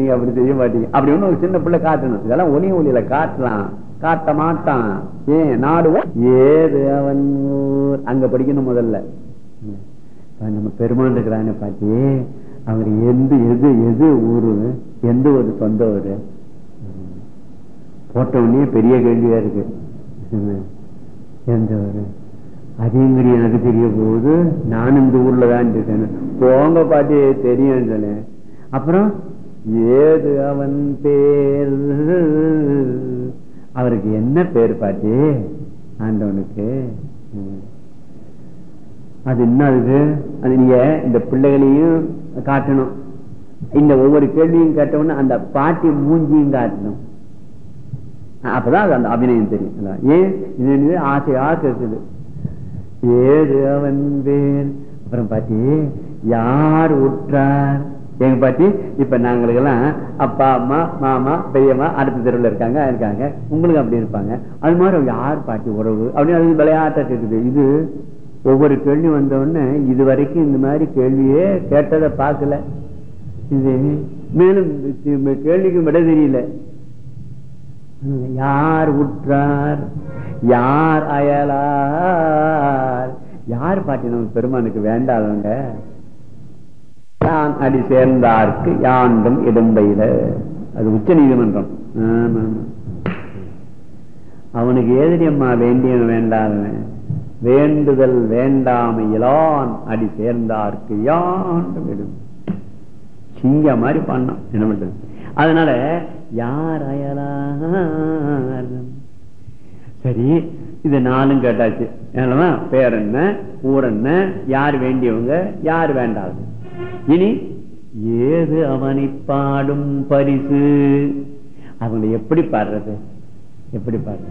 நீங்க அப்படி செய்ய மாட்டீங்க. அப்படி ஒண்ணு ஒரு சின்ன பிள்ளை காட்டணும் இதெல்லாம் ஒலி ஒளியில காட்டலாம். காட்ட மாட்டான். ஏன்? நாடுவோம்? ஏது அவன் ஊர்? அங்க படிக்கணும் முதல்ல. நம்ம பெருமான் இருக்கிறாங்க பாட்டி அவர் எந்த எது எது ஊரு? எந்த ஒரு சொந்த ஊரு? போட்ட பெரிய கேள்வியா இருக்கு. எந்த ஊரு? அதேமாரி எனக்கு தெரிய போகுது நானும் இந்த ஊர்ல தான் இருக்கேன் போங்க பாட்டி தெரியும் சொன்னேன். அப்புறம் ஏது அவன் பேர். அவருக்கு என்ன பேர் பாட்டி? ஆண்டவனுக்கு. அது என்ன அதுக்கு அது நீங்க இந்த பிள்ளைகளையும் காட்டணும். இந்த ஒவ்வொரு கேள்வியும் கேட்டவுடனே அந்த பாட்டி மூஞ்சியும் காட்டணும். அப்பதான் அது அந்த அபிநயம் தெரியும். ஏன்? இது என்னது? ஆசையா ஏது அவன் பேர். அப்புறம் பாட்டி யார் உற்றார்? எங்க பாட்டி இப்ப நாங்களுக்கெல்லாம் அப்பா அம்மா மாமா பெரியம்மா அடுத்த தெருவில் இருக்காங்க இருக்காங்க. உங்களுக்கு அப்படி இருப்பாங்க. அது மாதிரி யார் பாட்டி உறவு? அப்படின்னு அது விளையாட்ட இருக்குது இது ஒவ்வொரு கேள்வி வந்த உடனே இது வரைக்கும் இந்த மாதிரி கேள்வியே கேட்டதை பார்க்கல. இது மேலும் கேள்விக்கு விட தெரியல. யார் உற்றார்? யார் அயலார்? யார் பாட்டி நம்ம பெருமானுக்கு வேண்டாதவங்க? யான் அடி சேர்ந்தார்க்கு யாண்டும் இடும்பையில அது உச்ச நீதிமன்றம். ஆமா, அவனுக்கு ஏதிரி அம்மா வேண்டியவன் வேண்டாதவன் வேண்டுதல் வேண்டாமையிலான் அடி சேர்ந்தார்க்கு யாண்டும் இடும். சிங்க மாதிரி பண்ணான் என்ன பண்றது? அதனால யார் அயலார்? சரி இது நானும் கேட்டாச்சு. என்னவா? பேர் என்ன ஊர் என்ன யார் வேண்டியவங்க யார் வேண்டாது? இனி ஏது அவனை பாடும் பரிசு? அவங்களை எப்படி பாடுறது? எப்படி பாடுறது?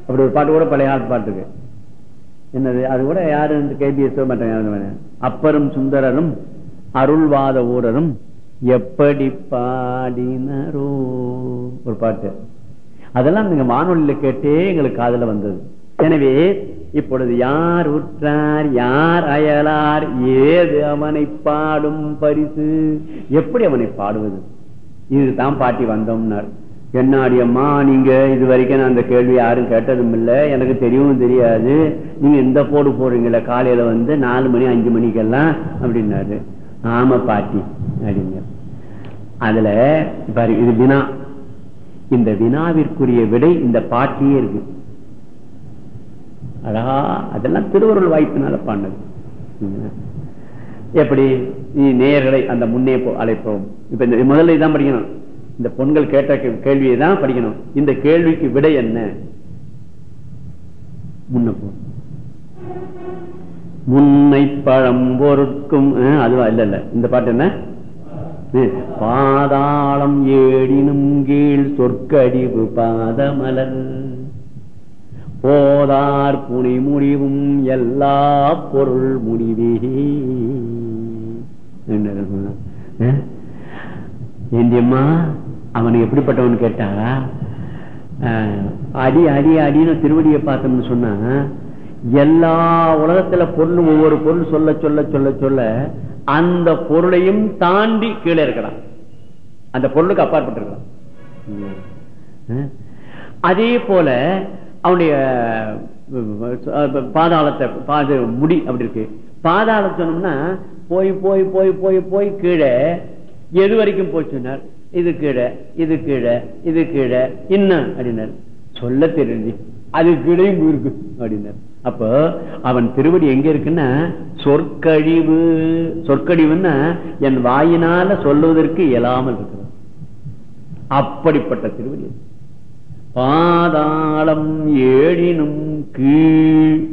அப்படி ஒரு பாட்டு கூட பழைய ஆள் பாட்டு இருக்கு என்னது? அது கூட யாரு? கேபிஎஸ் அப்பரும் சுந்தரரும் அருள்வாத ஊரரும் எப்படி பாடினரோ? ஒரு பாட்டு. அதெல்லாம் நீங்க வானொலியில கேட்டே எங்களுக்கு காதல வந்தது. எனவே இப்பொழுது யார் உற்றார் யார் அயலார் ஏது அவனை பாடும் பரிசு? எப்படி அவனை பாடுவது? இதுதான் பாட்டி வந்தோம்னார். என்னாடி அம்மா நீங்க இது வரைக்கும் நான் அந்த கேள்வி யாரும் கேட்டதும் இல்லை எனக்கு தெரியவும் தெரியாது. நீங்க இந்த போடு போடுறீங்களே காலையில வந்து நாலு மணி அஞ்சு மணிக்கெல்லாம் அப்படின்னாரு. ஆமா பாட்டி அப்படிங்க அதுல பாரு இது வினா. இந்த வினாவிற்குரிய விடை இந்த பாட்டியே இருக்கு. அழகா அதெல்லாம் திருவருள் வாய்ப்பினால பாண்டது. எப்படி? நீ நேர்களை அந்த முன்னே அழைப்போம். இப்ப இந்த முதல்ல இதான் படிக்கணும். இந்த பொண்கள் கேட்ட கேள்வியை தான் படிக்கணும். இந்த கேள்விக்கு விடை என்ன? முன்னப்போ முன்னை பழம் பொருட்கும் அஹ், அதுவா? இல்ல இல்ல. இந்த பாட்டு என்ன? பாதாளம் ஏடினும் கீழ் சொற்கடிவு பாதமலர். போதார் புனி முடிவும் எல்லா பொருள் முடிவே என்ன அவன் எப்படிப்பட்டவன் கேட்டா? அஹ், அடி அடி அடின்னு திருவடியை பார்த்தோம்னு சொன்னா எல்லா உலகத்துல பொருள் ஒவ்வொரு பொருள் சொல்ல சொல்ல சொல்ல சொல்ல அந்த பொருளையும் தாண்டி கீழே இருக்கிறான். அந்த பொருளுக்கு அப்பாற்பட்டு இருக்கான் அதே போல அவனுடைய பாதாளத்தை பாது முடி அப்படி இருக்கு. பாதாளம் சொன்னோம்னா போய் போய் போய் போய் போய் கீழே எது வரைக்கும் போய் சொன்னார்? இது கீழே இது கீழே இது கீழே இன்னும் அப்படின்னார். சொல்ல தெரிஞ்சு அது கிடையும் இருக்கு அப்படின்னார். அப்போ அவன் திருவடி எங்க இருக்குன்னா சொற்கழிவு சொற்கழிவுன்னா என் வாயினால சொல்லுவதற்கு இயலாமல் இருக்கிறது அப்படிப்பட்ட திருவடி பாதாளம் ஏழினும் கீழ்.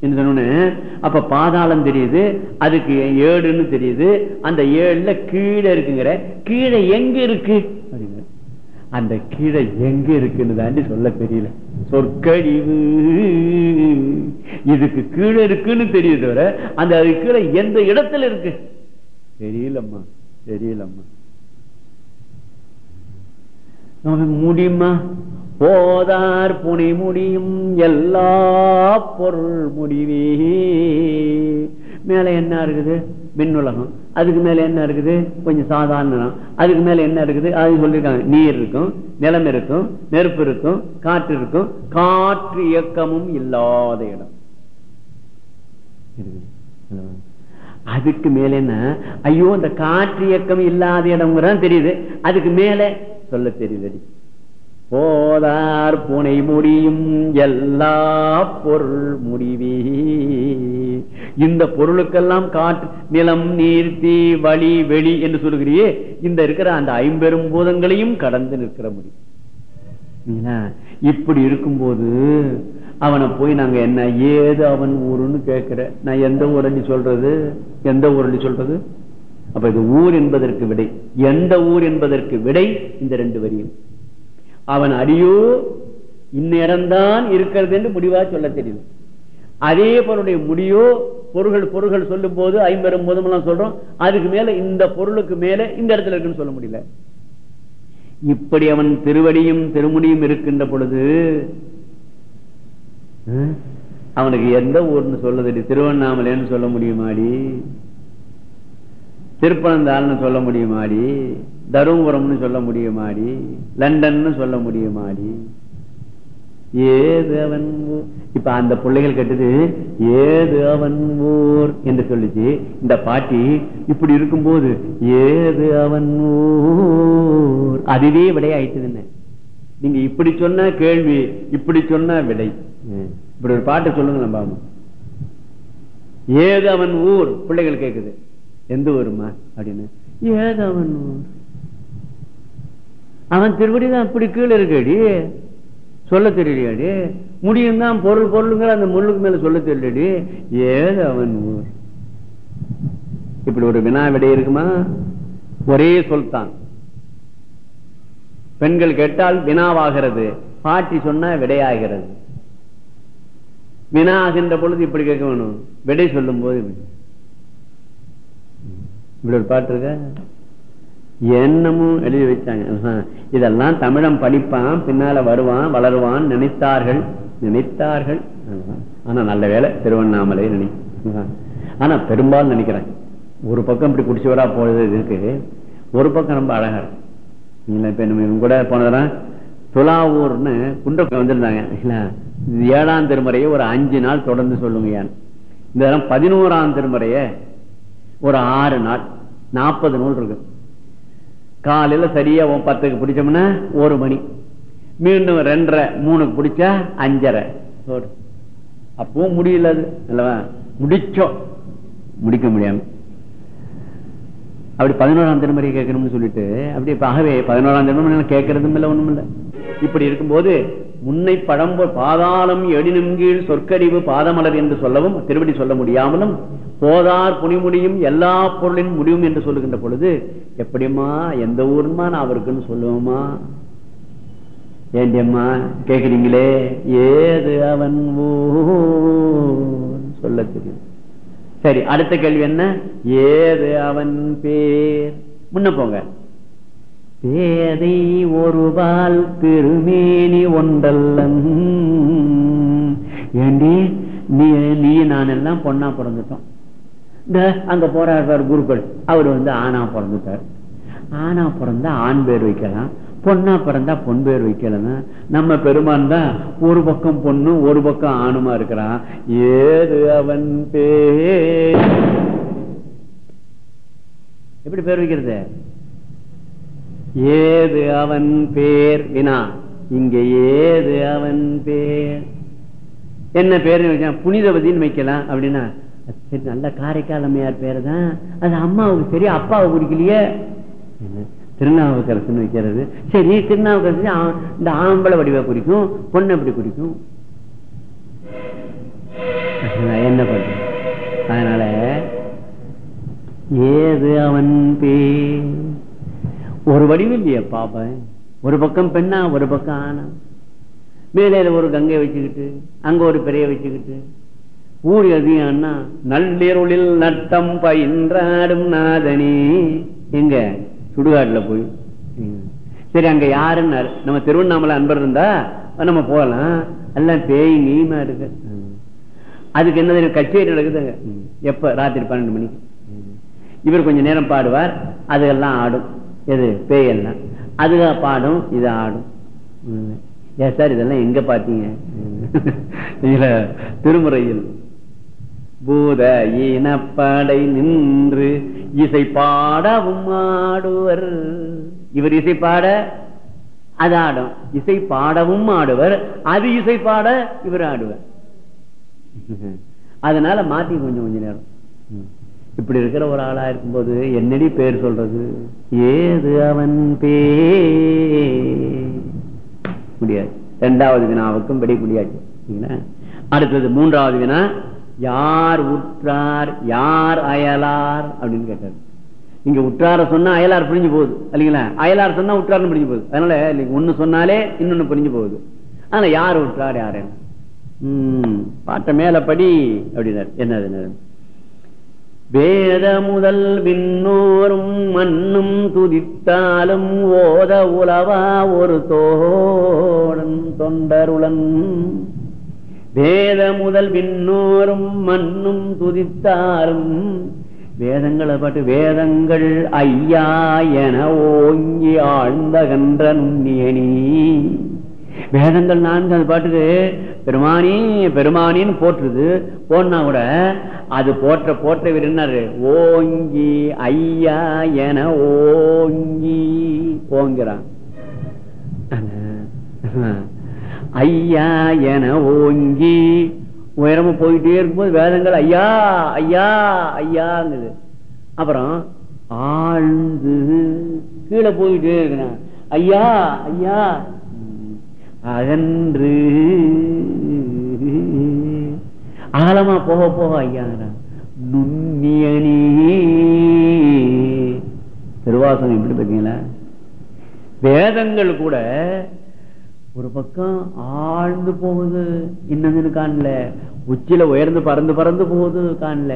என்று சொன்னோன்னு அப்ப பாதாளம் தெரியுது அதுக்கு ஏடுன்னு தெரியுது அந்த ஏழுல கீழே இருக்குங்கிற கீழே எங்க இருக்கு? அப்படிங்கிற. அந்த கீழே எங்க இருக்குன்னு தாண்டி சொல்ல தெரியல. சொற்கழிவு. இதுக்கு கீழே இருக்குன்னு தெரியுது தவிர அந்த அது கீழே எந்த இடத்துல இருக்கு? தெரியலம்மா தெரியலம்மா. முடிமா முடியுமா? போதார் புனை முடியும். எல்லா பொருள் முடிவே மேல என்ன இருக்குது? மின்னுலகம் அதுக்கு மேல என்ன இருக்குது? கொஞ்சம் சாதாரண அதுக்கு மேல என்ன இருக்குது? அது சொல்லியிருக்காங்க. நீர் இருக்கும் நிலம் இருக்கும் நெருப்பு இருக்கும் காற்று இருக்கும். காற்று இயக்கமும் இல்லாத இடம். அதுக்கு மேல என்ன? ஐயோ இந்த காற்று இயக்கம் இல்லாத இடம் தெரியுது. அதுக்கு மேல சொல்ல தெரியுது போதார் புனை முடியும் எல்லா பொருள் முடிவி. இந்த பொருளுக்கெல்லாம் காற்று நிலம் நீர் தீ வழி வெளி என்று சொல்லுகிறியே இந்த இருக்கிற அந்த ஐம்பெரும் பூதங்களையும் கடந்து நிற்கிற முடியும் இப்படி இருக்கும்போது அவனை போய் நாங்க என்ன ஏது அவன் ஊருன்னு கேட்கிற? நான் எந்த ஊரடி சொல்றது? எந்த ஊரடி சொல்றது? அப்ப இது ஊர் என்பதற்கு விடை. எந்த ஊர் என்பதற்கு விடை? இந்த ரெண்டு வரியும். அவன் அடியோ இந்நேரம்தான் இருக்கிறது என்று முடிவா சொல்ல தெரியுது அதே பொருளுடைய முடியோ பொருள்கள் பொருள்கள் சொல்லும் போது ஐம்பெரும் போதும் எல்லாம் சொல்றோம். அதுக்கு மேல இந்த பொருளுக்கு மேல இந்த இடத்துல இருக்குன்னு சொல்ல முடியல. இப்படி அவன் திருவடியும் திருமுடியும் இருக்கின்ற பொழுது அவனுக்கு எந்த ஊர்னு சொல்லதடி? திருவண்ணாமலைன்னு சொல்ல முடியுமாடி? திருப்பனந்தாள்னு சொல்ல முடியுமாடி? தருமபுரம்னு சொல்ல முடியுமாடி? லண்டன்னு சொல்ல முடியுமாடி? ஏது அவன் ஊர். இப்ப அந்த பிள்ளைகள் கேட்டது ஏது அவன் ஊர் என்று சொல்லிச்சு. இந்த பாட்டி இப்படி இருக்கும்போது ஏது அவன் ஊர். அதுவே விடை ஆயிட்டுது நீங்க இப்படி சொன்ன கேள்வி இப்படி சொன்ன விடை. இப்படி ஒரு பாட்டு சொல்லுங்க பாபு. ஏது அவன் ஊர் பிள்ளைகள் கேட்குது எந்த ஊருமா அப்படின்னு. ஏது அவன் ஊர். அவன் திருவடிதான் அப்படி கீழே இருக்கடி. சொல்ல தெரியலையாடி. முடியும் தான் பொருள் பொருளுங்கிற அந்த முள்ளுக்கு மேல சொல்ல தெரியலடி ஏது அவன் ஊர். இப்படி ஒரு வினா விடை இருக்குமா? ஒரே சொல்தான். பெண்கள் கேட்டால் வினாவாகிறது. பாட்டி சொன்னா விடையாகிறது. வினா ஆகின்ற பொழுது இப்படி கேட்க வேணும். விடை சொல்லும் போது இப்படி. ஒரு பாட்டு இருக்க? என்னமும் எழுதி வச்சாங்க. இதெல்லாம் தமிழம் படிப்பான் பின்னால வருவான் வளருவான் நினைத்தார்கள். நினைத்தார்கள். ஆனா நல்ல வேலை திருவண்ணாமலை நினை ஆனா பெரும்பாலும் நினைக்கிறேன் ஒரு பக்கம் இப்படி குடிச்சவரா போறது இருக்கு ஒரு பக்கம் ரொம்ப அழகா இருக்கு. இல்ல இப்ப நம்ம இவங்க கூட போனதெல்லாம் துலாவூர்னு குண்டக்க வந்திருந்தாங்க. இல்ல ஏழாம் திருமுறையை ஒரு அஞ்சு நாள் தொடர்ந்து சொல்லுங்க ஏன் இந்த பதினோராம் திருமுறைய ஒரு ஆறு நாள் நாற்பது நூல் இருக்கு காலையில சரியா பத்துக்கு பிடிச்சோம்னா ஒரு மணி. மீண்டும் ரெண்டரை மூணுக்கு பிடிச்சா அஞ்சரை. அப்பவும் முடியல அது. இல்லவா? முடிச்சோம். முடிக்க முடியாம. அப்படி பதினோராம் திருமுறை கேட்கணும்னு சொல்லிட்டு அப்படி ஆகவே பதினோராம் திருமுறை கேட்கறதும் இல்லை ஒண்ணும் இல்லை. இப்படி இருக்கும்போது முன்னை பழம்போ பாதாளம் எடினும் கீழ் சொற்கறிவு பாதமலர் என்று சொல்லவும் திருவடி சொல்ல முடியாமலும் போதார் புனிமுடியும் எல்லா பொருளின் முடியும் என்று சொல்லுகின்ற பொழுது எப்படிம்மா எந்த ஊருமா நான் அவருக்குன்னு சொல்லுவோமா? ஏண்டியம்மா கேக்குறீங்களே ஏது அவன் ஊர்? சொல்ல தெரியும் சரி அடுத்த கேள்வி என்ன? ஏது அவன் பேர்? முன்ன போங்க. பேதை ஒருபால் திருமேனி ஒன்றல்லம் ஏண்டி நீ நீ நான் எல்லாம் பொண்ணா பிறந்துட்டோம். இந்த அங்க போறார் குருக்கள். அவர் வந்து ஆணா பிறந்துட்டார். ஆணா பிறந்தா ஆண் பேர் வைக்கலாம். பொண்ணா பிறந்தா பொன் பேர் வைக்கலன்னா நம்ம பெருமான் தான் ஒரு பக்கம் பொண்ணு ஒரு பக்கம் ஆணுமா இருக்கிறான். ஏது அவன் பேர்? எப்படி பேர் வைக்கிறது? ஏது அவன் பேர்? வினா. இங்க ஏது அவன் பேர்? என்ன பேர் வைக்கலாம். புனிதவதின்னு வைக்கலாம். அப்படின்னா சரி நல்ல காரைக்கால் அம்மையார் பேரு தான் அது அம்மாவுக்கு சரி அப்பாவை குடிக்கலையே திருநாவுக்கரசுன்னு வைக்கிறது. சரி திருநாவுக்கரசு இந்த ஆம்பளை வடிவை குறிக்கும் பொண்ணு எப்படி குறிக்கும் என்ன பண்ற அதனால ஏது அவன் பே ஒரு வடிவு இல்லையா பாப்பேன் ஒரு பக்கம் பெண்ணா ஒரு பக்கம் ஆனா மேலே ஒரு கங்கை வச்சுக்கிட்டு அங்க ஒரு பெரிய வச்சுக்கிட்டு ஊர் எதுன்னா நள்ளிருளில் நட்டம் பயின்றாடும் நாதனே. எங்க? சுடுகாட்டுல போய். சரி அங்க யாருன்னாரு? நம்ம திருவண்ணாமலை அன்பர் இருந்தா நம்ம போகலாம். எல்லாம் பேய் நீமா இருக்கு அதுக்கு என்ன தெரியும் கச்சேரி நடக்குதுங்க எப்ப? ராத்திரி பன்னெண்டு மணிக்கு இவர் கொஞ்சம் நேரம் பாடுவார். அதுக்கெல்லாம் ஆடும். எது? பேயெல்லாம் அதுக பாடும் இது ஆடும். ம். ஏன் சார் இதெல்லாம் எங்க பாத்தீங்க இதுல திருமுறையில். பூத இனப்படை நின்று இசை பாடவும் ஆடுவர். இவர் இசை பாட அது ஆடும். இசை பாடவும் ஆடுவர். அது இசை பாட இவர் ஆடுவர். அதனால மாத்தி கொஞ்சம் கொஞ்ச நேரம். இப்படி இருக்கிற ஒரு ஆளா இருக்கும்போது என்னடி பேர் சொல்றது? ஏது அவன் பே முடியாது. இரண்டாவது வினாவுக்கும் படி முடியாது அடுத்தது மூன்றாவது வினா யார் உற்றார் யார் அயலார் அப்படின்னு கேட்டார். இங்க உற்றார சொன்னா அயலார் புரிஞ்சு போகுது இல்லைங்களா? அயலார் சொன்னா உற்றார்னு புரிஞ்சு போகுது. அதனால ஒண்ணு சொன்னாலே இன்னொன்னு புரிஞ்சு போகுது. ஆனா யார் உற்றார் யார் உம் பாட்ட மேல படி என்னது என்னது? வேத முதல் விண்ணோரும் மண்ணும் துதித்தாலும் ஓத உலவா ஒரு தோடன் தொண்டருளன். வேத முதல் விண்ணோரும் மண்ணும் துதித்தாரும் வேதங்களை பாட்டு வேதங்கள் ஐயா என ஓங்கி ஆழ்ந்தகன்ற நுண்ணியனி. வேதங்கள் நான்கு அது பாட்டுக்கு பெருமானி பெருமானின்னு போற்றுது. போனா கூட அது போற்ற போற்ற இவர் என்னாரு ஓங்கி ஐயா என ஓங்கி ஓங்கிறான் ஐயா என ஓங்கி உயரமா போயிட்டே இருக்கும்போது வேதங்கள் ஐயா ஐயா ஐயாங்குது. அப்புறம் ஆழ்ந்து கீழே போயிட்டே இருக்கிறான் ஐயா ஐயா. அகன்று அகலமா போக போக ஐயாங்கிறான் நுண்ணியணி திருவாசனம் எப்படி பார்த்தீங்களா? வேதங்கள் கூட ஒரு பக்கம் ஆழ்ந்து போகுது இன்னொன்னு காணல உச்சில உயர்ந்து பறந்து பறந்து போகுது காணல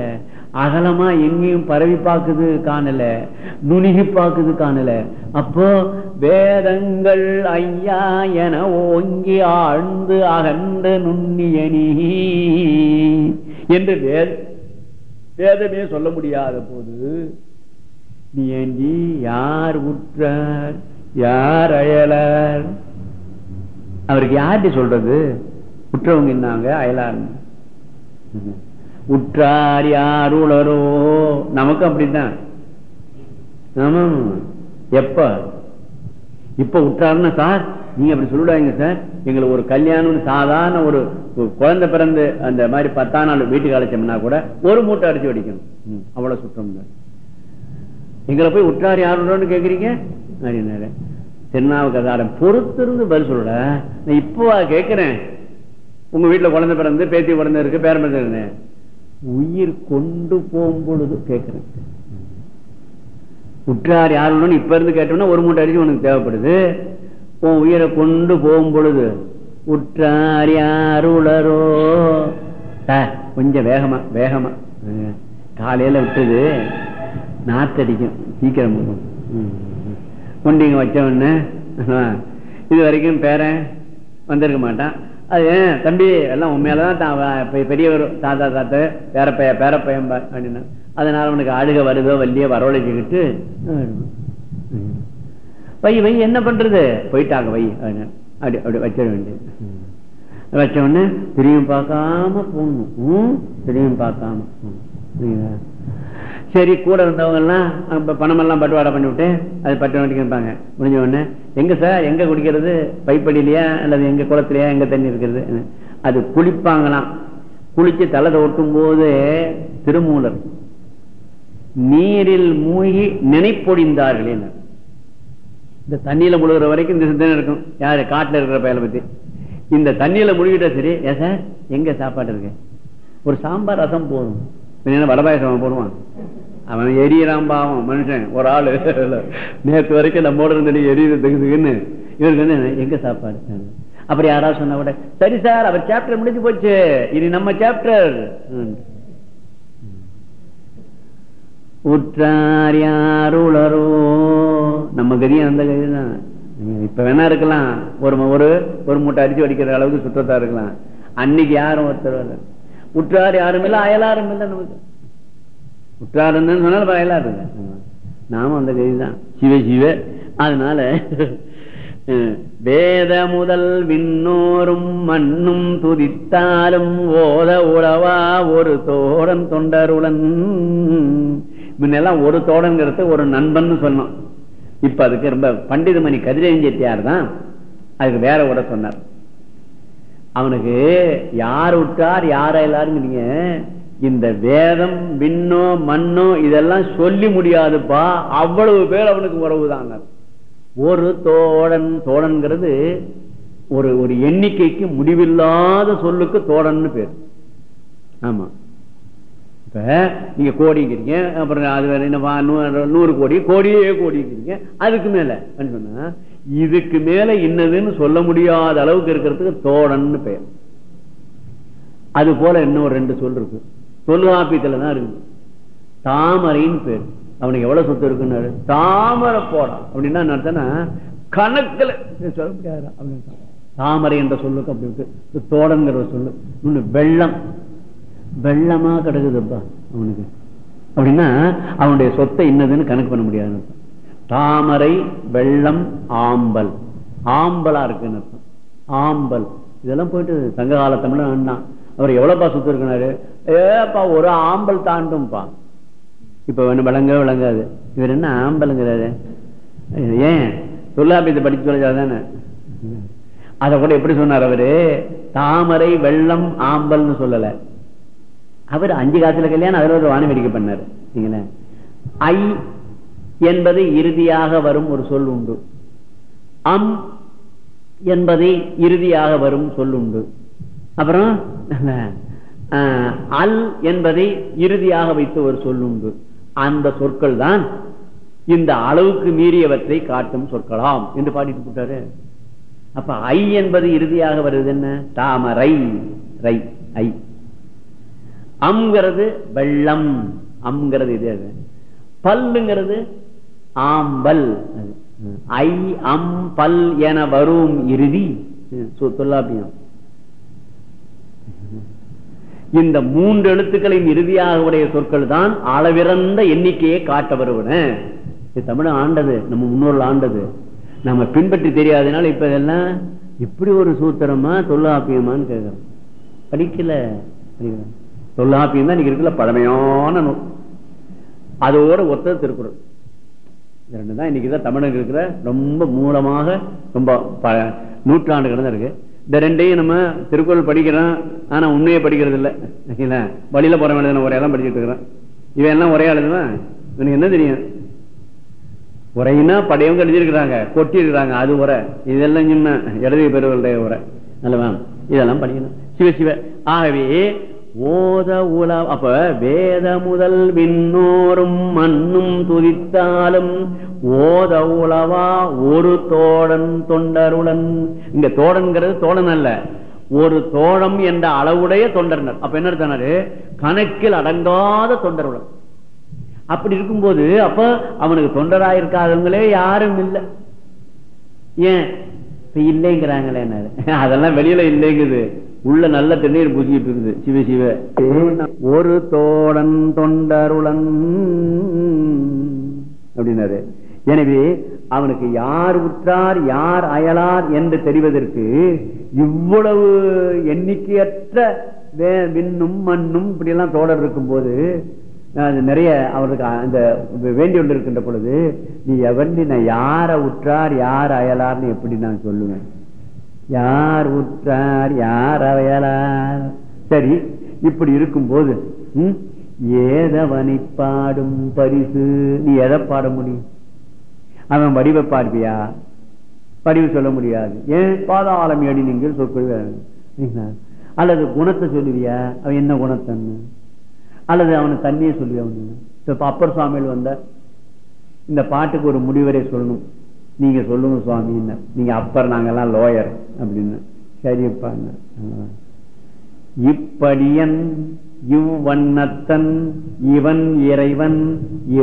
அகலமா எங்கேயும் பரவி பாக்குது காணல நுணுகி பாக்குது காணல. அப்போ வேதங்கள் ஐயா என ஓங்கி ஆழ்ந்து அகன்று நுண்ணியனி என்று வேத வேதமே சொல்ல முடியாத போது நீ ஏண்டி யார் உற்றார் யார் அயலார் அவருக்கு யார்டி சொல்றது? உற்றவங்க என்னாங்க அயலார் உற்றார் யார் உளரோ? நமக்கு அப்படித்தான். ஆமா எப்ப? இப்ப உற்றாருன்னா சார் நீங்க அப்படி சொல்லிடாங்க சார். எங்களுக்கு ஒரு கல்யாணம் சாதாரண ஒரு குழந்தை பிறந்து அந்த மாதிரி பத்தாம் நாள் வீட்டுக்கு அழைச்சோம்னா கூட ஒரு மூட்டை அடிச்சு வெடிக்கணும். அவ்வளவு சுற்றம் எங்களை போய் உற்றார் யாருன்னு கேக்குறீங்க? அப்படின்னாரு. திருநாவுக்கதாரம் பொறுத்திருந்து பதில் சொல்லல. நான் இப்போவா கேட்கிறேன். உங்க வீட்டுல குழந்தை பிறந்து பேத்தி குழந்தை இருக்கு பேரம் பிறந்து உயிர் கொண்டு போகும்பொழுது கேட்கிறேன். உற்றார் யாருன்னு இப்ப இருந்து கேட்டோம்னா ஒரு மூட்டை அடிச்சு உனக்கு தேவைப்படுது. உன் உயிரை கொண்டு போகும் பொழுது உற்றார் யாருளரோ கொஞ்சம் வேகமா வேகமா. காலையில விட்டது. நாத்தடிக்கும். சீக்கிரம். போகும். முண்டிங்க கொண்டிங்க வச்ச இது வரைக்கும் பேரன் வந்திருக்க மாட்டான். அது ஏன்? தம்பி எல்லாம் உண்மையாலதான் பெரியவர் தாத்தா தாத்த பேரப்பைய பேரப்பையன் அப்படின்னா. அதனால உனக்கு ஆடுக வருதோ வள்ளிய வரவழைச்சுக்கிட்டு வை வை என்ன பண்றது? போயிட்டாங்க வை அப்படி அப்படி வச்சிட வேண்டியது. வச்ச உடனே திரும்பியும் பார்க்காம போகணும். ம், திரும்பியும் பார்க்காம. புரியுதா? சரி கூட இருந்தவங்க எல்லாம் அப்ப பணமெல்லாம் பட்டுவாடா பண்ணி விட்டு அது பட்டு வண்டிக்கு இருப்பாங்க. முடிஞ்ச உடனே எங்க சார் எங்க குடிக்கிறது? பைப்படியிலையா? அல்லது எங்க குளத்திலயா? எங்க தண்ணி இருக்கிறது? அது குளிப்பாங்களாம். குளிச்சு தலை ஒட்டும் போது திருமூலர் நீரில் மூழ்கி நினைப்பொழிந்தார்கள் இந்த தண்ணியில முழுகிற வரைக்கும் இந்த சிந்தனை இருக்கும். யாரு? காட்டுல இருக்கிற பயலை பத்தி. இந்த தண்ணியில முழுகிட்டா சரி ஏ சார் எங்க சாப்பாடு இருக்கு? ஒரு சாம்பார் ரசம் போதும். வடபாயசம் போடுவான். அவன் எரியறான் பாவம் மனுஷன் ஒரு ஆளு. நேற்று வரைக்கும் நம்மோட இருந்து நீ எரியுது இவருக்கு வந்து எங்க சாப்பாடு அப்படி யாராவது சொன்னா கூட சரி சார் அவர் சாப்டர் முடிஞ்சு போச்சு. இனி நம்ம சாப்டர் உற்றார் யாருளரோ நம்ம கதியும் அந்த கதிதான். இப்ப வேணா இருக்கலாம். ஒரு ஒரு ஒரு மூட்டை அடிச்சு வடிக்கிற அளவுக்கு சுத்தத்தா இருக்கலாம். அன்னைக்கு யாரும் ஒருத்தர் வரல. உற்றார் யாரும் இல்லை அயலாரும் இல்லை நமக்கு உற்றார் சொன்னாலும் பரவாயில்ல இருக்கு அந்த கை தான் சிவ சிவ. அதனால வேத முதல் விண்ணோரும் மண்ணும் துதித்தாலும் ஓத உழவா ஒரு தோடன் தொண்டருடன் முன்னெல்லாம் ஒரு தோடன்கிறது ஒரு நண்பன் சொன்னோம். இப்ப அதுக்கு ரொம்ப பண்டிதமணி கதிரவன் செட்டியார் தான். அதுக்கு வேற கூட சொன்னார். அவனுக்கு யார் விட்டார் யாரா எல்லாருங்கிறீங்க? இந்த வேதம் விண்ணோ மண்ணோ இதெல்லாம் சொல்லி முடியாதுப்பா. அவ்வளவு பேர் அவனுக்கு உறவுதாங்க ஒரு தோழன் தோழன்கிறது ஒரு ஒரு எண்ணிக்கைக்கு முடிவில்லாத சொல்லுக்கு தோழன்னு பேர். ஆமா. இப்ப நீங்க கோடிங்கிறீங்க அப்புறம் அது வேற என்ன நூறு நூறு கோடி கோடியே கோடிங்கிறீங்க. அதுக்கு மேல அப்படின்னு சொன்னா இதுக்கு மேல இன்னதுன்னு சொல்ல முடியாத அளவுக்கு இருக்கிறதுக்கு தோழன்னு பெயர் அது போல இன்னும் ரெண்டு சொல் இருக்கு. தொல்காப்பியத்துல தான் இருக்கு. தாமரைன்னு பேர். அவனுக்கு எவ்வளவு சொத்து இருக்குன்னு தாமரை போடான் அப்படின்னா என்ன அர்த்தம்னா கணக்குல. சொல்ல முடியாது அப்படின்னு தாமரை என்ற சொல்லுக்கு அப்படி இருக்கு. தோடங்கிற ஒரு சொல்லு. இன்னொன்னு வெள்ளம். வெள்ளமா கிடக்குதுப்பா அவனுக்கு. அப்படின்னா அவனுடைய சொத்தை இன்னதுன்னு கணக்கு பண்ண முடியாது தாமரை வெள்ளம் ஆம்பல். ஆம்பலா இருக்குன்னு ஆம்பல். இதெல்லாம் போயிட்டு சங்க கால தமிழ் வேண்டாம் அவர் எவ்வளவுப்பா சுத்து இருக்கிறாரு? ஏப்பா ஒரு ஆம்பல் தாண்டும்பா. இப்ப வேணும் விளங்க விளங்காது. இவர் என்ன ஆம்பலுங்கிறாரு? ஏன்? தொல்லாபியத்தை படிச்சு சொல்லிச்சாதானே அத கூட எப்படி சொன்னார் அவரு? தாமரை வெள்ளம் ஆம்பல்னு சொல்லல. அவர் அஞ்சு காசுல கல்யாணம் அதுல ஒரு வான வேடிக்கை பண்ணாரு. ஐ என்பது இறுதியாக வரும் ஒரு சொல் உண்டு. அம் என்பதை இறுதியாக வரும் சொல் உண்டு. அப்புறம் அல் என்பதை இறுதியாக வைத்த ஒரு சொல் உண்டு. அந்த சொற்கள் தான் இந்த அளவுக்கு மீறியவற்றை காட்டும் சொற்களாம் என்று பாடிட்டு போட்டாரு. அப்ப ஐ என்பது இறுதியாக வருது என்ன? தாமரை. ரை ஐ. அம்ங்கிறது வெள்ளம். அம்ங்கிறது இது பல்லுங்கிறது ஆம்பல். ஐ அம் பல் என வரும் இறுதி. சு- தொல்லாப்பியம் இந்த மூன்று எழுத்துக்களின் இறுதியாக உடைய சொற்கள் தான் அளவிறந்த எண்ணிக்கையை காட்ட வருவன. இது தமிழ் ஆண்டது நம்ம முன்னோர்கள் ஆண்டது. நம்ம பின்பற்றி தெரியாதனால இப்ப இதெல்லாம் இப்படி ஒரு சூத்திரமா தொல்லாப்பியமான்னு கேட்கிறோம் படிக்கல தொல்லாப்பியம் தான் இன்னைக்கு இருக்குல்ல பழமையான நூல். அதோட ஒத்தது திருக்குறள். இது ரெண்டு தான். இன்னைக்கு தான் தமிழக இருக்கிற ரொம்ப மூலமாக ரொம்ப ப- நூற்றாண்டுகள் இருக்கு. இந்த ரெண்டையும் நம்ம திருக்குறள் படிக்கிறோம். ஆனா உண்மையை படிக்கிறது இல்ல வழியில போற வேண்டியது ஒரே எல்லாம் படிச்சுட்டு இருக்கிறோம். இவன் எல்லாம் ஒரே எழுதுவான் இவனுக்கு என்ன தெரியும்? உரையினா படையவங்க எழுதியிருக்கிறாங்க கொட்டி இருக்கிறாங்க அது உரை இதெல்லாம் சின்ன இடது பெறுவருடைய உரை நல்லவா இதெல்லாம் படிக்கணும். சிவ சிவ. ஆகவே ஓத உல அப்ப வேத முதல் விண்ணோரும் மண்ணும் துதித்தாலும் ஓத உலவா ஒரு தோழன் தொண்டருடன் இங்க தோழன்கிறது தோழன் அல்ல. ஒரு தோழம் என்ற அளவுடைய தொண்டர்னர். அப்ப என்ன அர்த்தம்னாரு கணக்கில் அடங்காத தொண்டருடன் அப்படி இருக்கும்போது அப்ப அவனுக்கு தொண்டராயிருக்காதவங்களே யாரும் இல்லை. ஏன்? இப்ப இல்லைங்கிறாங்களே அதெல்லாம் வெளியில இல்லைங்குது. உள்ள நல்ல திருநீர் பூசிட்டு இருக்குது. சிவ சிவ. ஒரு தோழன் தொண்டருளன். அப்படின்னாரு. எனவே அவனுக்கு யார் உற்றார் யார் அயலார் என்று தெரிவதற்கு இவ்வளவு எண்ணிக்கையற்ற வே- விண்ணும் மண்ணும் இப்படி எல்லாம் தோழர் இருக்கும்போது அது நிறைய அவருக்கு அந்த வேண்டி கொண்டு இருக்கின்ற பொழுது நீ எவண்டி நான் யார உற்றார் யார் அயலார்னு எப்படி நான் சொல்லுவேன்? யார் உற்றார் யார் அவையலார்? சரி இப்படி இருக்கும்போது ஏதவனை பாடும் பரிசு நீ எதை பாட முடியும்? அவன் வடிவ பாடுவியா? படிவு சொல்ல முடியாது. ஏன்? பாதாளம் அடி நீங்கள் சொற்கொள்வ அல்லது குணத்தை சொல்லுவியா? அவன் என்ன குணத்தன்னு? அல்லது அவனை தண்ணியை சொல்லுவியா? அவனு இப்ப அப்பர் சுவாமியில் வந்த இந்த பாட்டுக்கு ஒரு முடிவரை சொல்லணும். நீங்க சொல்லுங்க சுவாமி நீங்க அப்பர் நாங்கெல்லாம் லோயர் அப்படின்னு. சரியப்பா இப்படியன் இவ்வண்ணத்தன் இவன் இறைவன்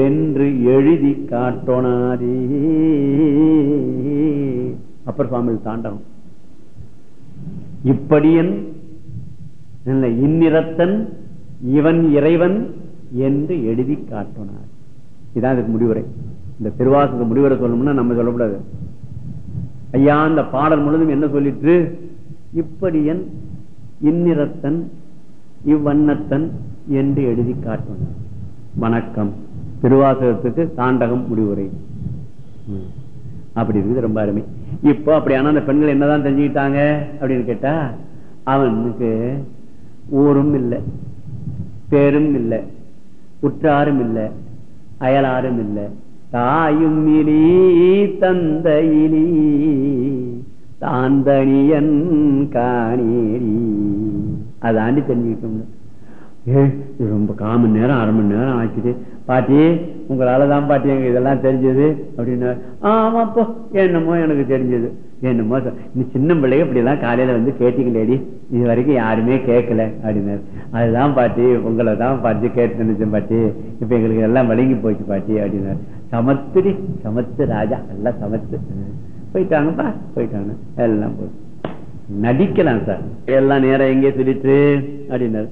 என்று எழுதி காட்டோனாரே. அப்பர் சுவாமியில் தாண்டகம் இப்படியன் இல்ல, இந்நிறத்தன் இவன் இறைவன் என்று எழுதி காட்டோனார். இதான் அதுக்கு முடிவுரை. இந்த திருவாசக முடிவுரை சொல்லணும்னா நம்ம சொல்லக்கூடாது. ஐயா அந்த பாடல் முழுதும் என்ன சொல்லிட்டு இப்படியன் இந்நிறத்தன் இவ்வண்ணத்தன் என்று எழுதி காட்டினார் வணக்கம். திருவாசகத்துக்கு தாண்டகம் முடிவுரை. அப்படி இருக்குது ரொம்ப அருமை. இப்போ அப்படியான அந்த பெண்கள் என்னதான் தெரிஞ்சுக்கிட்டாங்க அப்படின்னு கேட்டா அவனுக்கு ஊரும் இல்லை பேரும் இல்லை உற்றாரும் இல்லை அயலாரும் இல்லை தாயும் இலி தந்தையிலி தாந்தனியன் காணேரி. அதாண்டி தெரிஞ்சுக்கிட்டோம். ஏ இது ரொம்ப கால் மணி நேரம் அரை மணி நேரம் ஆச்சுது பாட்டி உங்களால தான் பாட்டி எங்க இதெல்லாம் தெரிஞ்சது அப்படின்னு ஆமாப்போ என்னமோ எனக்கு தெரிஞ்சது. என்னமோ சொ- நீ சின்ன பிள்ளைங்க இப்படி எல்லாம் காலையில வந்து கேட்டீங்களேடி இது வரைக்கும் யாருமே கேட்கல அப்படின்னாரு அதுதான் பாட்டி உங்களை தான் பாட்டி கேட்டு நினைச்சேன் பாட்டி. இப்ப எங்களுக்கு எல்லாம் வழங்கி போச்சு பாட்டி அப்படின்னாரு சமத்துடி சமத்து ராஜா எல்லாம் சமத்து போயிட்டாங்கப்பா போயிட்டாங்க. எல்லாம் போயிட்டு நடிக்கலாம் சார். எல்லாம் நேரம் எங்கே சொல்லிட்டு அப்படின்னாரு.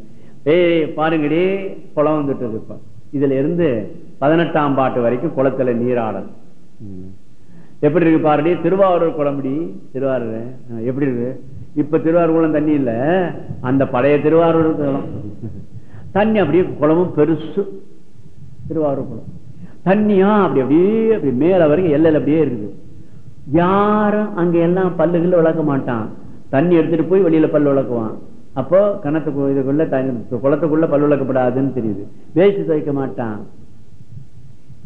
ஏய் பாருங்கடி குளம் வந்துட்டு இருக்கு இதுல இருந்து பதினெட்டாம் பாட்டு வரைக்கும் குளத்துல நீராடல். எப்படி இருக்கு பாருடி? திருவாரூர் குளம்படி திருவாரூர் எப்படி இருக்கு? இப்ப திருவாரூர் குளம் தண்ணி இல்ல. அந்த பழைய திருவாரூர் குளம். தண்ணி அப்படியே குளமும் பெருசு. திருவாரூர் குளம். தண்ணியா? அப்படி அப்படியே அப்படி மேல வரைக்கும் எல்லையில அப்படியே இருக்குது. யாரும் அங்க எல்லாம் பல்லுகள் விளக்க மாட்டான். தண்ணி எடுத்துட்டு போய் வெளியில பல்லு விளக்குவான். அப்போ கணத்துக்கு இதுக்குள்ள குளத்துக்குள்ள பல்லு விளக்கப்படாதுன்னு தெரியுது. வேஸ்ட் துவைக்க மாட்டான்.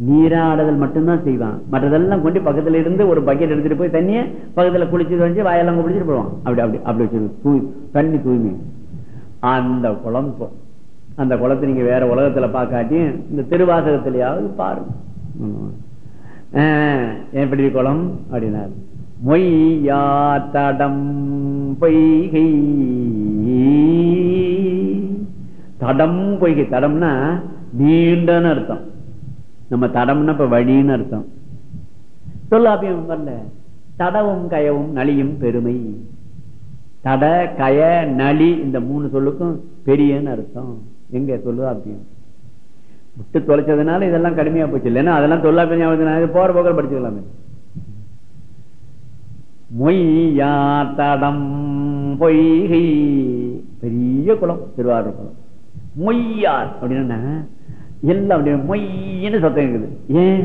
நீராடுதல் மட்டும்தான் செய்வான். மற்றதெல்லாம் கொண்டு பக்கத்துல இருந்து ஒரு பக்கெட் எடுத்துட்டு போய் தண்ணிய பக்கத்துல குளிச்சு வந்து வாயெல்லாம் குளிச்சுட்டு போவான் அப்படி அப்படி அப்படி வச்சு தூய் தண்ணி தூய்மை. அந்த குளம் அந்த குளத்தை நீங்க வேற உலகத்துல பாக்காட்டியும் இந்த திருவாசகத்திலேயாவது பாருங்க. எப்படி குளம்? அப்படின்னாரு. மொய்யா தடம் பொய்கை. தடம் பொய்கை. தடம்னா நீண்டன்னு அர்த்தம். நம்ம தடம்னா இப்ப வழின்னு அர்த்தம். சொல்லாப்பியம் வரல. தடவும் கயவும் நலியும் பெருமை. தட கய நளி இந்த மூணு சொல்லுக்கும் பெரியன்னு அர்த்தம். எங்க தொல்லாப்பியம் விட்டு தொலைச்சதுனால இதெல்லாம் கடுமையா போச்சு. இல்லைன்னா அதெல்லாம் தொல்லாப்பியம் போற போக்கில் படிச்சுக்கலாமே. மொய்யா தடம் பொய்கை. பெரிய குளம் திருவாரூர் குளம். மொய்யார் அப்படின்னா எல்லாம் அப்படியே மொய்ன்னு சத்தம் இருக்குது ஏன்?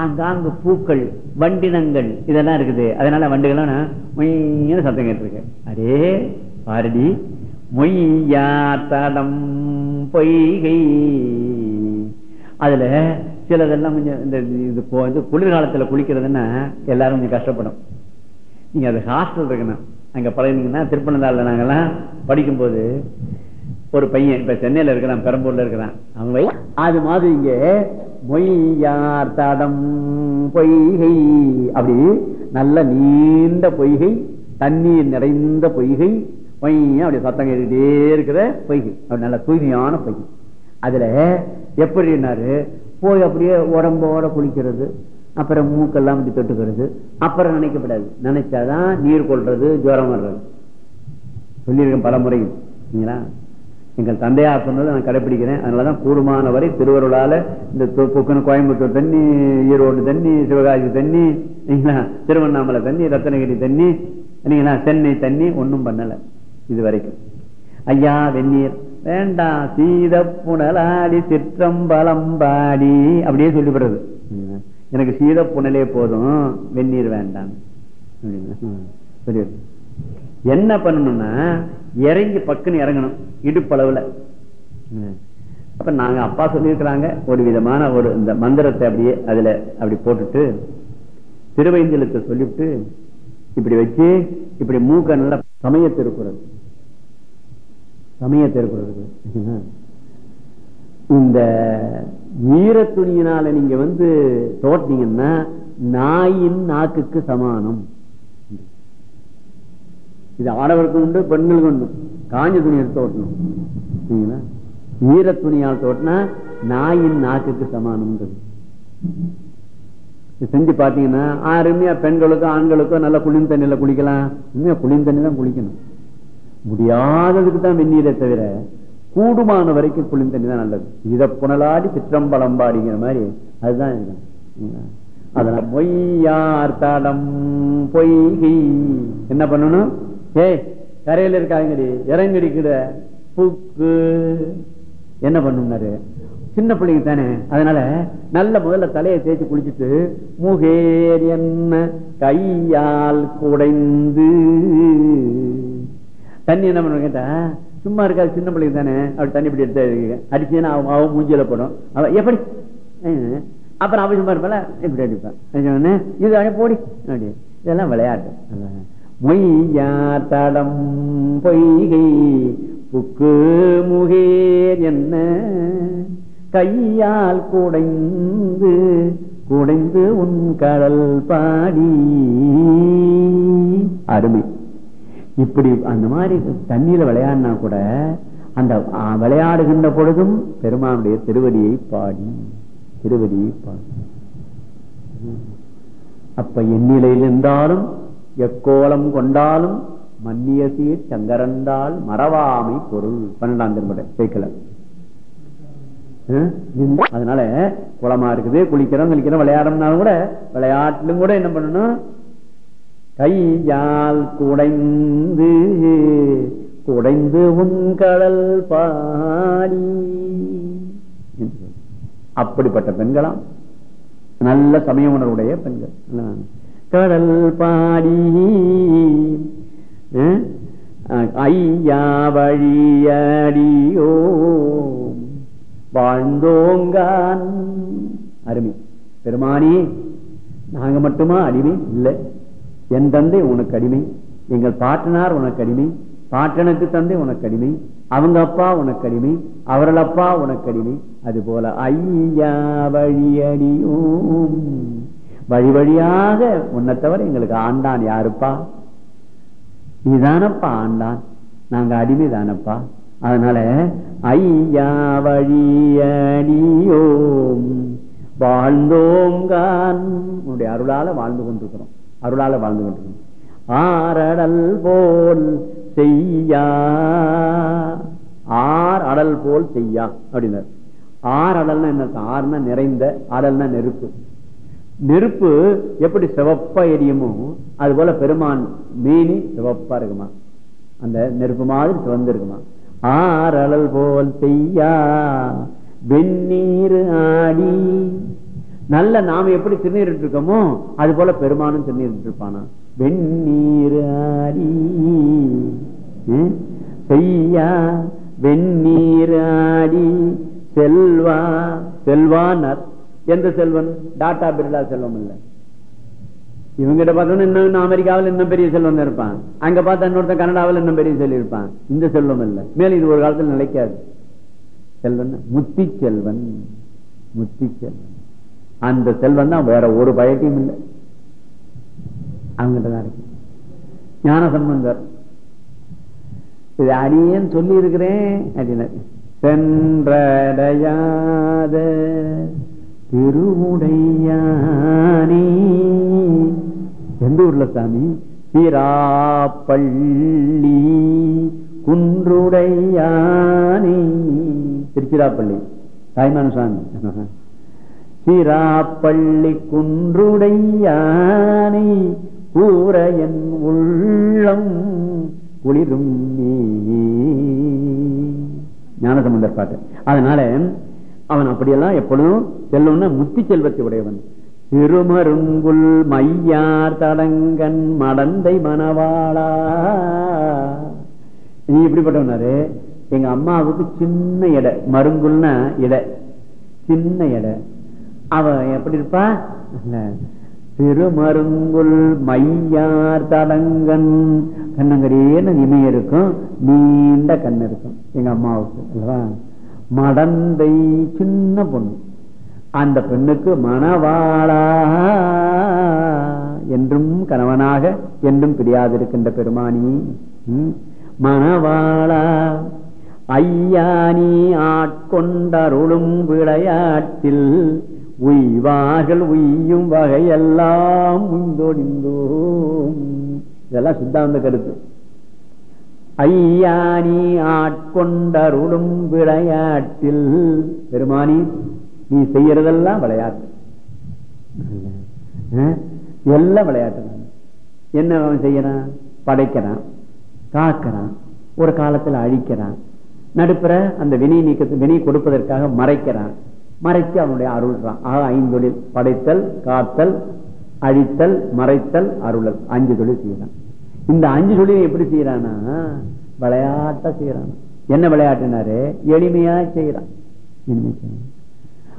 ஆங்காங்கு பூக்கள் வண்டினங்கள் இதெல்லாம் இருக்குது. அதனால வண்டுகள்லாம் மொய்ன்னு சத்தம் கேட்டிருக்கேன் அரே பாரடி. மொய்யாத்தடம் பொய்கை. அதுல சிலதெல்லாம் கொஞ்சம் இந்த இது போ- குளிர்காலத்துல குளிக்கிறதுன்னா எல்லாரும் கொஞ்சம் கஷ்டப்படும். நீங்க அது ஹாஸ்டல் இருக்கணும். அங்க பழகினீங்கன்னா திருப்பனந்தாள்ல நாங்கெல்லாம் படிக்கும்போது ஒரு பையன் இப்ப சென்னையில இருக்கிறான் பெரம்பூர்ல இருக்கிறான். அவன் அது மாதிரி இங்க மொய்யார் தடம் பொய்கை. அப்படி நல்ல நீண்ட பொய்கை தண்ணீர் நிறைந்த பொய்கை பையன் அப்படி சத்தம் கேட்டுக்கிட்டே இருக்கிற பைகி அப்படி நல்ல தூய்மையான பைகி அதுல எப்படின்னாரு போய் அப்படியே உடம்போட குளிக்கிறது அப்புறம் மூக்கெல்லாம் இப்படி தொட்டுக்கிறது அப்புறம் நினைக்கப்படாது. நினைச்சாதான் நீர் கொள்றது ஜுரம் வர்றது. சொல்லியிருக்கேன் பல முறையும் சரிங்களா? எங்கள் தந்தையார் சொன்னதை நான் கடைபிடிக்கிறேன் அதனாலதான் கூடுமான வரை திருவருளால இந்த தொ- கோயம்புத்தூர் தண்ணி ஈரோடு தண்ணி சிவகாசி தண்ணி சரிங்களா? திருவண்ணாமலை தண்ணி ரத்தனகிரி தண்ணி சரிங்களா? சென்னை தண்ணி ஒன்றும் பண்ணலை. இது வரைக்கும் ஐயா வெந்நீர் வேண்டாம் சீத புனலாடி சிற்றம்பலம்பாடி அப்படியே சொல்லிவிடுறது. எனக்கு சீத புனலே போதும் வெந்நீர் வேண்டாம். என்ன பண்ணணும்னா இறங்கி பக்குன்னு இறங்கணும் இடுப்பளவுல. அப்ப நாங்க அப்பா சொல்லியிருக்கிறாங்க ஒரு விதமான ஒரு இந்த மந்திரத்தை அப்படியே அதுல அப்படி போட்டுட்டு திருவைந்தலத்தை சொல்லிவிட்டு இப்படி வச்சு இப்படி மூக்க நல்லா சமய திருக்குறள். சமய திருக்குறள். இந்த ஈர துணியினால நீங்க வந்து தோட்டினீங்கன்னா நாயின் நாக்குக்கு சமானம். இது ஆடவருக்கு உண்டு பெண்களுக்கு உண்டு. காஞ்ச துணி தோட்டணும். ஓட்டணும் ஈர துணியால் தோட்டினா நாயின் நாக்குக்கு சமானம்ன்றது. செஞ்சு பாத்தீங்கன்னா அருமையா பெண்களுக்கும் ஆண்களுக்கும் நல்லா குளிர் தண்ணியில குளிக்கலாம். உண்மையா குளிர்ந்த தண்ணி தான் குளிக்கணும். முடியாததுக்கு தான் வெந்நீரை தவிர கூடுமான வரைக்கும் குளிர் தண்ணி தான் நல்லது. இத புனலாடி சிற்றம்பலம் பாடிங்கிற மாதிரி அதுதான் அதனால பொய்யார் தடம் பொய்கை. என்ன பண்ணணும்? ஏய் கரையில இருக்காங்கடி இறங்கடிக்கிற புக்கு. என்ன பண்ணுனாரு சின்ன பிள்ளைங்க தானே. அதனால நல்ல முதல்ல தலையை தேய்ச்சி குளிச்சுட்டு முகேர் என்ன கையால் குடைந்து. தண்ணி என்ன பண்ணுவாங்க கேட்டா சும்மா இருக்காது சின்ன பிள்ளைங்க தானே. அப்படி தண்ணி இப்படி எடுத்து அடிச்சுன்னா அவன் அவன் மூஞ்சில போடும். அவன் எப்படி? அப்புறம் அவன் சும்மா இருப்பால இப்படி அடிப்பான். இது அடி போடி. அப்படி. இதெல்லாம் விளையாட்டு. மொய்யா தடம் பொய்கை புக்கு முகேர் என்ன கையால் குடைந்து குடைந்து உன் கடல் பாடி. அருமை. இப்படி அந்த மாதிரி தண்ணீர் விளையாடினா கூட அந்த விளையாடுகின்ற பொழுதும் பெருமானுடைய திருவடியை பாடி திருவடியை பாடி. அப்ப எண்ணிலையில் இருந்தாலும் எக்கோலம் கொண்டாலும் மன்னிய சீர் சங்கரந்தால் மறவாமை பொருள். பன்னெண்டாம் திருமுறை சேர்க்கல அதனால குளமா இருக்குது குளிக்கிறோம் குளிக்கிறோம் விளையாடணும்னாலும் கூட விளையாட்டிலும் கூட என்ன பண்ணணும்? கையால் குடைந்து குடைந்து உன் கடல் பாடி. அப்படிப்பட்ட பெண்களாம். நல்ல சமய உணர்வுடைய பெண்கள். கடல் பாடி. ஐயா வழியடியோ. வாழ்ந்தோங்கான். அருமை. பெருமானி நாங்க மட்டுமா அடிமை? இல்லை. என் தந்தை உனக்கு அடிமை. எங்கள் பாட்டனார் உனக்கு அடிமை. பாட்டனுக்கு தந்தை உனக்கு அடிமை. அவங்க அப்பா உனக்கு அடிமை. அவர்கள் அப்பா உனக்கு அடிமை. அது போல ஐயா வழியடியும். வழி வழியாக உன்னை தவிர எங்களுக்கு ஆண்டான் யாருப்பா? நீதானப்பா ஆண்டான். நாங்க அடிமை தானப்பா அதனால ஐயா வழியடியோம் வாழ்ந்தோங்கான் உன்னுடைய அருளால வாழ்ந்து கொண்டிருக்கிறோம். அருளால வாழ்ந்து கொண்டிருக்கிறோம். ஆரடல் போல் செய்யா. ஆர் அடல் போல் செய்யா அப்படின்னார். ஆர் அடல்னா என்ன அர்த்தம்? ஆறுனா நிறைந்த அடல்னா நெருப்பு. நெருப்பு எப்படி சிவப்பா எரியுமோ அது போல பெருமான் மீனி சிவப்பா இருக்குமா? அந்த நெருப்பு மாதிரி சிவந்து இருக்குமா? ஆரலல் போல் செய்யா வெந்நீர் ஆடி. நல்ல நாம எப்படி திருநீரிட்டு இருக்கோமோ அது போல பெருமானும் திருநீரிட்டு இருப்பானா வெந்நீர் ஆடி. செய்யா வெந்நீர் ஆடி. செல்வா செல்வானர். எந்த செல்வன்? டாட்டா பிர்லா செல்வம் இல்லை. இவங்கிட்ட பார்த்தோம்னா இன்னும் அமெரிக்காவில் இன்னும் பெரிய செல்வம் இருப்பான் அங்க பார்த்தா இன்னொருத்த கனடாவில் இன்னும் பெரிய செல்வம் இருப்பான். இந்த செல்வம் இல்ல. மேலும் இது ஒரு காலத்தில் நிலைக்காது. செல்வன் முத்தி செல்வன். முத்தி செல்வன். அந்த செல்வம் தான் வேற ஒரு பயத்தையும் இல்லை. அவங்ககிட்ட தான் இருக்கு. ஞான சம்பந்தர். இது அடியேன்னு சொல்லி இருக்கிறேன் அப்படின்னாரு சென்றடையாத திருவுடையானே எந்த ஊர்ல சாமி? சீராப்பள்ளி குன்றுடையானே. திருச்சிராப்பள்ளி. தாய்மான சாமி. சீராப்பள்ளி குன்றுடையானை. கூற என் உள்ளம் குளிரும் ஞானசம்பந்தர் பாட்டு. அதனால அவன் அப்படியெல்லாம் எப்பொழுதும் செல்லும்னா முத்தி செல்வத்தை உடையவன். திருமருங்குல் மையார் தடங்கன் மடந்தை மணவாளா. நீ இப்படிப்பட்டவனாரு எங்க அம்மாவுக்கு சின்ன எடை. மருங்குல்னா எடை. சின்ன எடை. அவ எப்படி இருப்பா? திருமருங்குல் மையார் தடங்கன் கண்ணங்கரேன்னு இமைய இருக்கும். நீண்ட கண் இருக்கும். எங்க அம்மாவுக்கு. அல்லவா? மடந்தை சின்ன பொண்ணு. அந்த பெண்ணுக்கு மணவாளா என்றும் கணவனாக என்றும் பிரியாதிருக்கின்ற பெருமானி. ம், மணவாளா ஐயானி ஆட்கொண்டருளும் விளையாட்டில் உய்வார்கள் உய்யும் வகையெல்லாம் உய்ந்தொடிந்தோம் இதெல்லாம் சித்தாந்த கருத்து. ஐயானி ஆட்கொண்டருளும் விளையாட்டில் பெருமானி நீ செய்யறதெல்லாம் விளையாட்டு. எல்லாம் விளையாட்டு என்ன அவன் செய்யறான்? படைக்கிறான் காக்கிறான் ஒரு காலத்துல அழிக்கிறான். நடுப்புற அந்த வினை நீக்கத்து வினை கொடுப்பதற்காக மறைக்கிறான். மறைச்சு அவனுடைய அருள்றான் ஆக ஐந்தொழில் படைத்தல் காத்தல் அழித்தல் மறைத்தல் அருளல். அஞ்சு தொழில் செய்யறான். இந்த அஞ்சு தொழில் எப்படி செய்யறானா விளையாட்டா செய்யறான். என்ன விளையாட்டுனாரு? எளிமையா செய்யறான். எளிமையா செய்யறான்.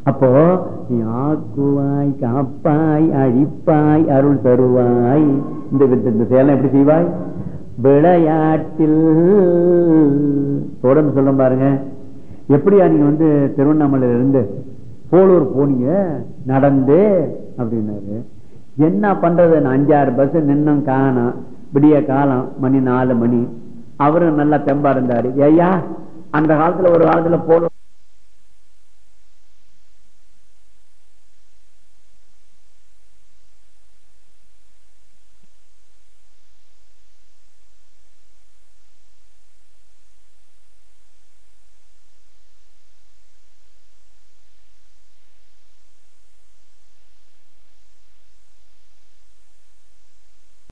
அப்போ நீ ஆக்குவாய் காப்பாய் அழிப்பாய் அருள் தருவாய். இந்த இந்த- இந்த எப்படி செய்வாய்? விளையாட்டில். தொடர்ந்து சொல்ல பாருங்க. எப்படியா நீங்க வந்து திருவண்ணாமலையில இருந்து போலூர் போனீங்க? நடந்து அப்படின்னாரு. என்ன பண்றது அஞ்சாறு பஸ் நின்னும் காணும். விடிய காலம் மணி நாலு மணி. அவரும் நல்லா தெம்பா இருந்தாரு. ஐயா அந்த காலத்துல ஒரு காலத்துல போலூர்